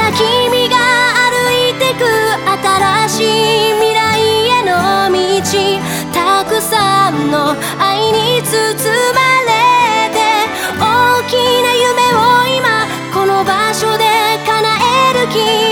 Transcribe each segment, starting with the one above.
から君が歩いてく新しい未来への道たくさんの愛に包まれて大きな夢を今この場所で叶える君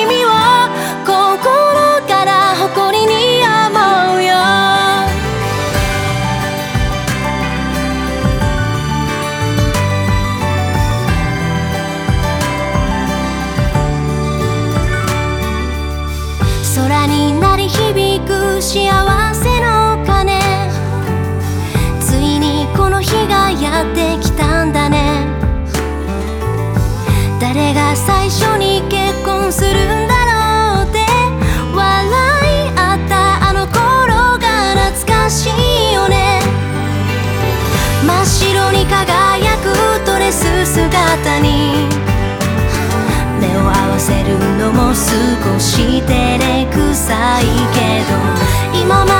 幸せの鐘。ついにこの日がやってきたんだね。誰が最初に結婚するんだろうって。笑い合ったあの頃が懐かしいよね。真っ白に輝くドレス姿に。目を合わせるのも少し照れくさいけど。まま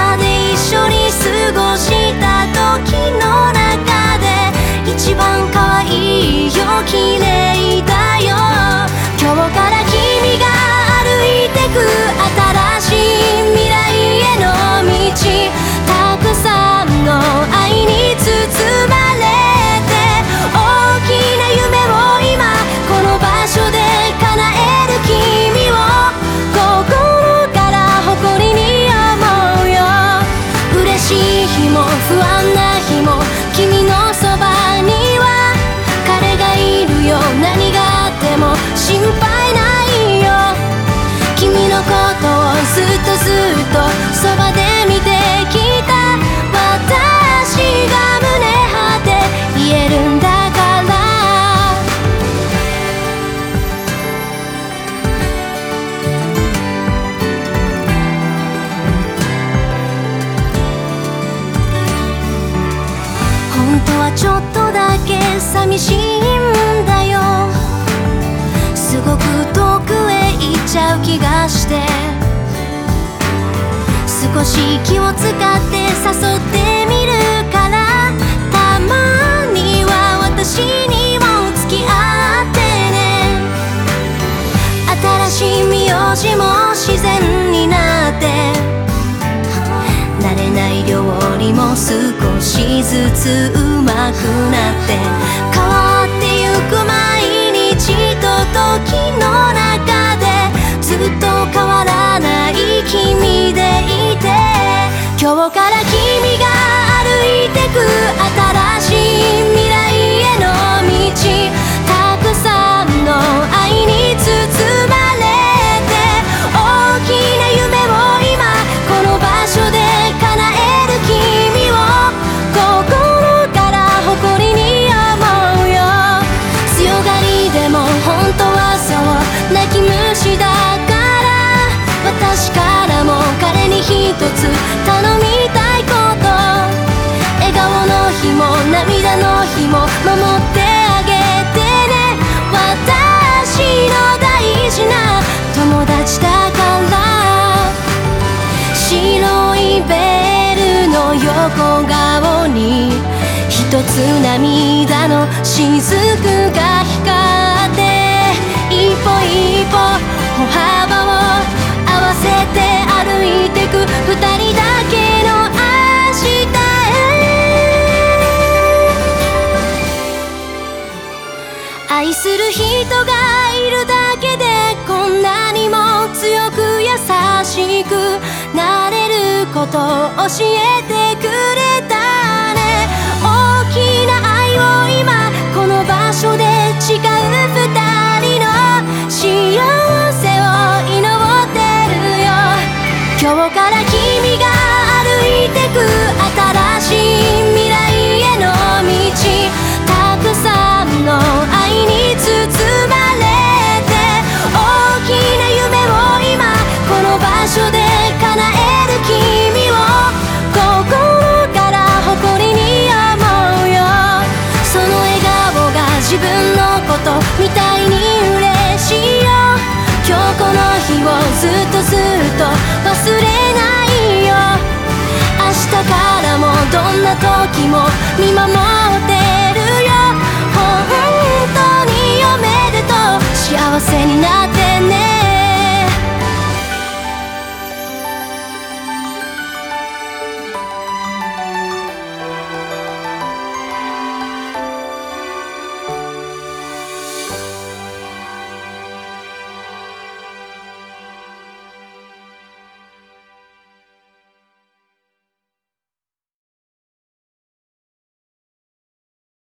本当はちょっとだけ寂しいんだよ。すごく遠くへ行っちゃう気がして。少し気を使って誘ってみるからたまには私にも付き合ってね。新しい名字も自然になって。慣れない料理も少しずつうまくつ頼みたいこと。笑顔の日も涙の日も守ってあげてね。私の大事な友達だから。白いベールの横顔に一つ涙の雫が光って一歩一歩歩愛する人がいるだけでこんなにも強く優しくなれることを教えてくれたね。大きな愛を今この場所で誓な時も見守って